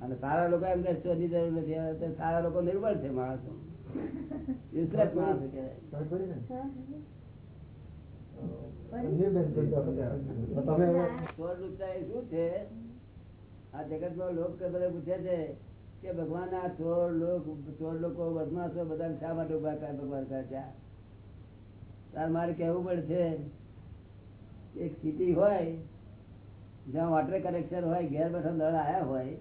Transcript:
અને સારા લોકો એમ કે શોધની જરૂર નથી? સારા લોકો નિર્બળ છે માણસો. Useless માણસો શું છે? આ જગતમાં લોક પૂછે છે કે ભગવાન આ ચોર લોક ચોર લોકો બદમાશો બધા શા માટે ઊભા કરે ભગવાન કરે તાર મારે કેવું પડશે એક સ્થિતિ હોય જ્યાં વોટર કનેક્શન હોય ઘેર બેઠા નળ આયા હોય